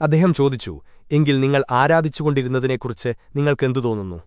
അദ്ദേഹം ചോദിച്ചു എങ്കിൽ നിങ്ങൾ ആരാധിച്ചുകൊണ്ടിരുന്നതിനെക്കുറിച്ച് നിങ്ങൾക്കെന്തു തോന്നുന്നു?